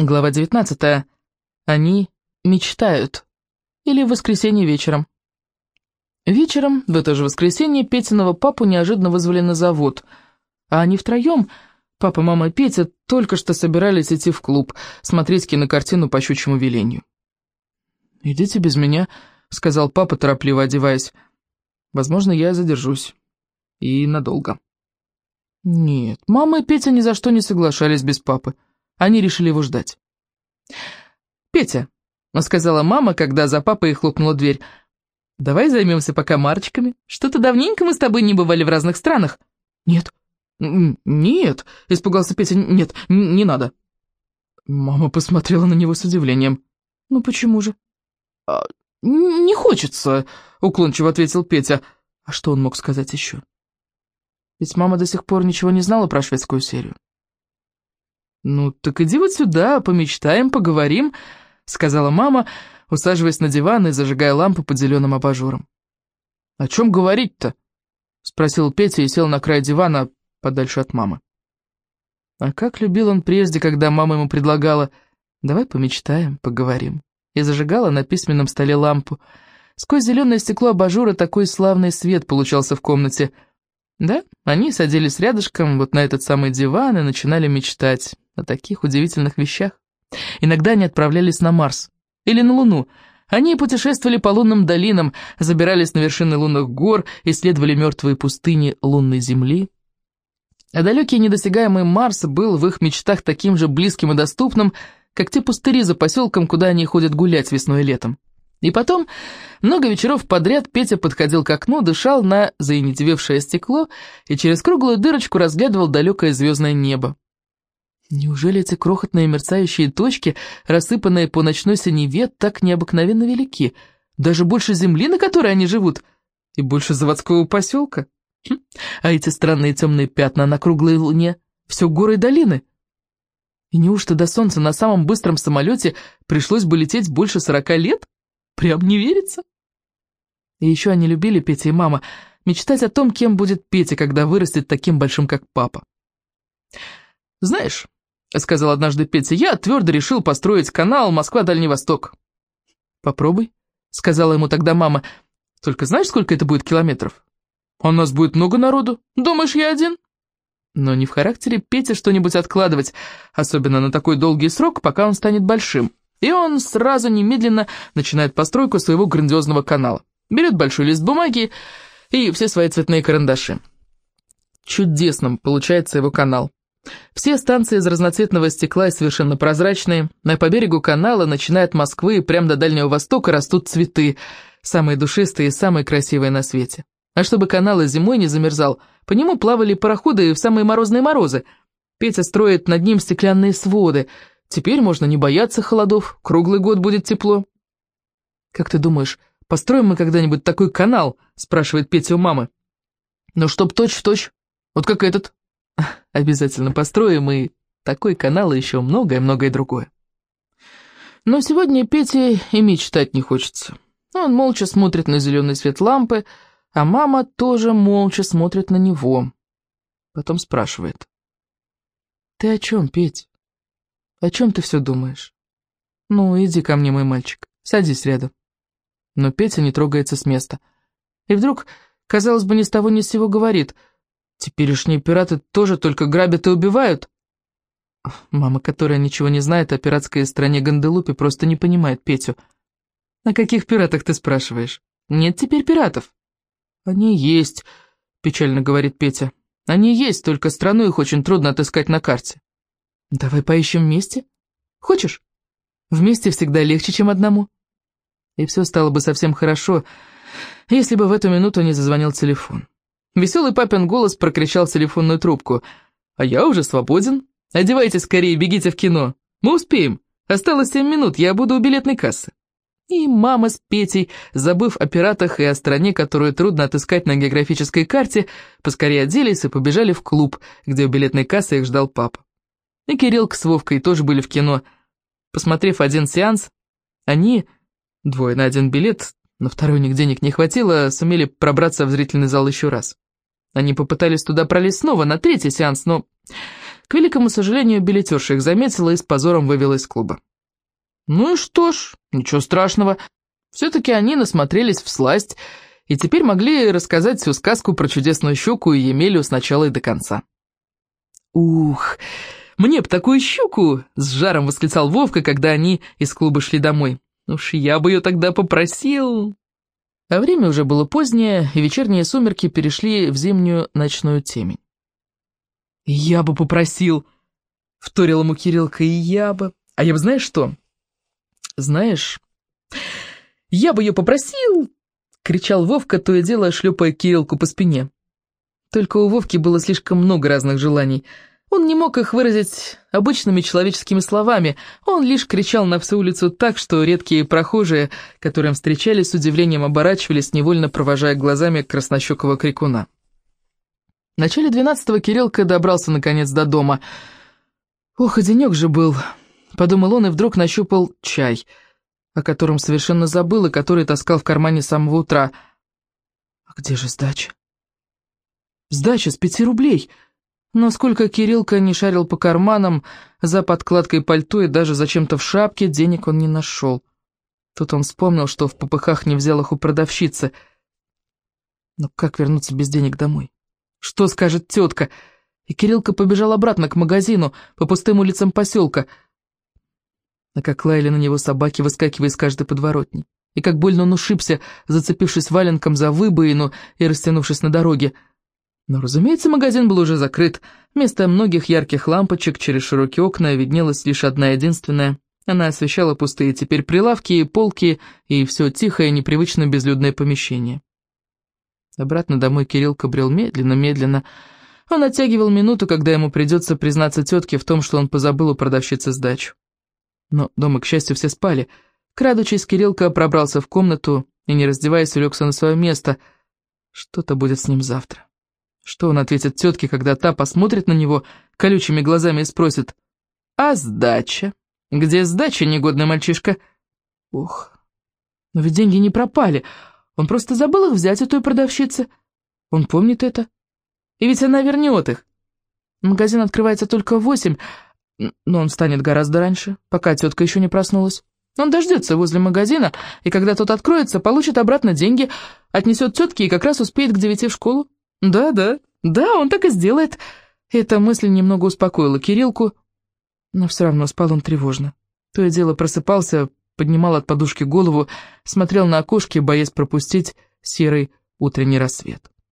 Глава 19. Они мечтают. Или в воскресенье вечером. Вечером, в это же воскресенье, Петиного папу неожиданно вызвали на завод. А они втроем, папа, мама и Петя, только что собирались идти в клуб, смотреть кинокартину по щучьему велению. «Идите без меня», — сказал папа, торопливо одеваясь. «Возможно, я задержусь. И надолго». Нет, мама и Петя ни за что не соглашались без папы. Они решили его ждать. «Петя», — сказала мама, когда за папой хлопнула дверь, — «давай займемся пока марочками. Что-то давненько мы с тобой не бывали в разных странах». «Нет, нет», — испугался Петя, — «нет, не надо». Мама посмотрела на него с удивлением. «Ну почему же?» «А, «Не хочется», — уклончиво ответил Петя. А что он мог сказать еще? Ведь мама до сих пор ничего не знала про шведскую серию. «Ну, так иди вот сюда, помечтаем, поговорим», — сказала мама, усаживаясь на диван и зажигая лампу под зеленым абажуром. «О чем говорить-то?» — спросил Петя и сел на край дивана подальше от мамы. А как любил он прежде, когда мама ему предлагала «давай помечтаем, поговорим», и зажигала на письменном столе лампу. Сквозь зеленое стекло абажура такой славный свет получался в комнате. Да, они садились рядышком вот на этот самый диван и начинали мечтать о таких удивительных вещах. Иногда они отправлялись на Марс или на Луну. Они путешествовали по лунным долинам, забирались на вершины лунных гор, исследовали мертвые пустыни лунной земли. А далекий недосягаемый Марс был в их мечтах таким же близким и доступным, как те пустыри за поселком, куда они ходят гулять весной и летом. И потом, много вечеров подряд Петя подходил к окну, дышал на заинетевевшее стекло и через круглую дырочку разглядывал далекое звездное небо. Неужели эти крохотные мерцающие точки, рассыпанные по ночной синеве, так необыкновенно велики? Даже больше земли, на которой они живут, и больше заводского поселка? Хм. А эти странные темные пятна на круглой луне — все горы и долины. И неужто до солнца на самом быстром самолете пришлось бы лететь больше сорока лет? Прям не верится. И еще они любили Петя и мама мечтать о том, кем будет Петя, когда вырастет таким большим, как папа. «Знаешь, — сказал однажды Петя, — я твердо решил построить канал Москва-Дальний Восток. «Попробуй», — сказала ему тогда мама. «Только знаешь, сколько это будет километров?» «У нас будет много народу. Думаешь, я один?» Но не в характере Петя что-нибудь откладывать, особенно на такой долгий срок, пока он станет большим. И он сразу немедленно начинает постройку своего грандиозного канала. Берет большой лист бумаги и все свои цветные карандаши. Чудесным получается его канал. Все станции из разноцветного стекла и совершенно прозрачные. На по берегу канала, начиная от Москвы и прямо до Дальнего Востока, растут цветы, самые душистые и самые красивые на свете. А чтобы канал и зимой не замерзал, по нему плавали пароходы в самые морозные морозы. Петя строит над ним стеклянные своды. Теперь можно не бояться холодов, круглый год будет тепло. «Как ты думаешь, построим мы когда-нибудь такой канал?» – спрашивает Петя у мамы. «Ну, чтоб точь-в-точь, -точь, вот как этот». Обязательно построим и такой канал, и еще многое-многое другое. Но сегодня Пете и мечтать не хочется. Он молча смотрит на зеленый свет лампы, а мама тоже молча смотрит на него. Потом спрашивает. «Ты о чем, Петь? О чем ты все думаешь? Ну, иди ко мне, мой мальчик, садись рядом». Но Петя не трогается с места. И вдруг, казалось бы, ни с того ни с сего говорит – Теперешние пираты тоже только грабят и убивают. Мама, которая ничего не знает о пиратской стране Ганделупе, просто не понимает Петю. «О каких пиратах ты спрашиваешь? Нет теперь пиратов». «Они есть», — печально говорит Петя. «Они есть, только страну их очень трудно отыскать на карте». «Давай поищем вместе? Хочешь? Вместе всегда легче, чем одному». И все стало бы совсем хорошо, если бы в эту минуту не зазвонил телефон. Веселый папин голос прокричал в телефонную трубку. «А я уже свободен. Одевайтесь скорее, бегите в кино. Мы успеем. Осталось семь минут, я буду у билетной кассы». И мама с Петей, забыв о пиратах и о стране, которую трудно отыскать на географической карте, поскорее оделись и побежали в клуб, где у билетной кассы их ждал папа. И Кирилл с Вовкой тоже были в кино. Посмотрев один сеанс, они, двое на один билет, на второй них денег не хватило, сумели пробраться в зрительный зал еще раз. Они попытались туда пролезть снова, на третий сеанс, но К великому сожалению, билетерша их заметила и с позором вывела из клуба. Ну и что ж, ничего страшного. Все-таки они насмотрелись в сласть и теперь могли рассказать всю сказку про чудесную щуку и Емелю с начала и до конца. «Ух, мне б такую щуку!» — с жаром восклицал Вовка, когда они из клуба шли домой. «Уж я бы ее тогда попросил!» А время уже было позднее, и вечерние сумерки перешли в зимнюю ночную темень. «Я бы попросил!» — вторил ему Кириллка, и я бы... А я бы знаешь что? Знаешь, я бы ее попросил!» — кричал Вовка, то и дело шлепая Кириллку по спине. Только у Вовки было слишком много разных желаний — он не мог их выразить обычными человеческими словами, он лишь кричал на всю улицу так, что редкие прохожие, которым встречались, с удивлением оборачивались, невольно провожая глазами краснощекого крикуна. В начале двенадцатого Кириллка добрался наконец до дома. «Ох, и денек же был», — подумал он и вдруг нащупал чай, о котором совершенно забыл и который таскал в кармане с самого утра. «А где же сдача?» «Сдача с пяти рублей!» Но сколько Кириллка не шарил по карманам, за подкладкой пальто и даже зачем-то в шапке, денег он не нашел. Тут он вспомнил, что в попыхах не взял их у продавщицы. Но как вернуться без денег домой? Что скажет тетка? И Кириллка побежал обратно к магазину, по пустым улицам поселка. А как лаяли на него собаки, выскакивая из каждой подворотни. И как больно он ушибся, зацепившись валенком за выбоину и растянувшись на дороге. Но, разумеется, магазин был уже закрыт. Вместо многих ярких лампочек через широкие окна виднелась лишь одна единственная. Она освещала пустые теперь прилавки, полки и все тихое, непривычно безлюдное помещение. Обратно домой Кириллка брел медленно-медленно. Он оттягивал минуту, когда ему придется признаться тетке в том, что он позабыл у продавщицы сдачу. Но дома, к счастью, все спали. Крадучись, Кириллка пробрался в комнату и, не раздеваясь, улегся на свое место. Что-то будет с ним завтра. Что он ответит тетке, когда та посмотрит на него колючими глазами и спросит, «А сдача? Где сдача, негодный мальчишка?» Ох, но ведь деньги не пропали, он просто забыл их взять у той продавщицы. Он помнит это. И ведь она вернет их. Магазин открывается только в восемь, но он встанет гораздо раньше, пока тетка еще не проснулась. Он дождется возле магазина, и когда тот откроется, получит обратно деньги, отнесет тетке и как раз успеет к девяти в школу. «Да, да, он так и сделает». Эта мысль немного успокоила Кириллку, но все равно спал он тревожно. То и дело просыпался, поднимал от подушки голову, смотрел на окошки, боясь пропустить серый утренний рассвет.